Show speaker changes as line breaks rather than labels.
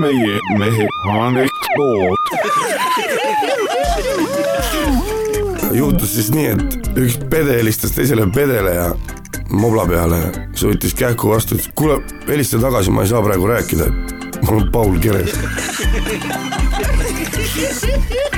meie mehe anekdoot.
juhtus siis nii, et üks pede helistas teisele pedele ja mobla peale suutis kähku vastu, ütles kuule, helista tagasi, ma ei saa praegu rääkida, et mul on Paul Keres.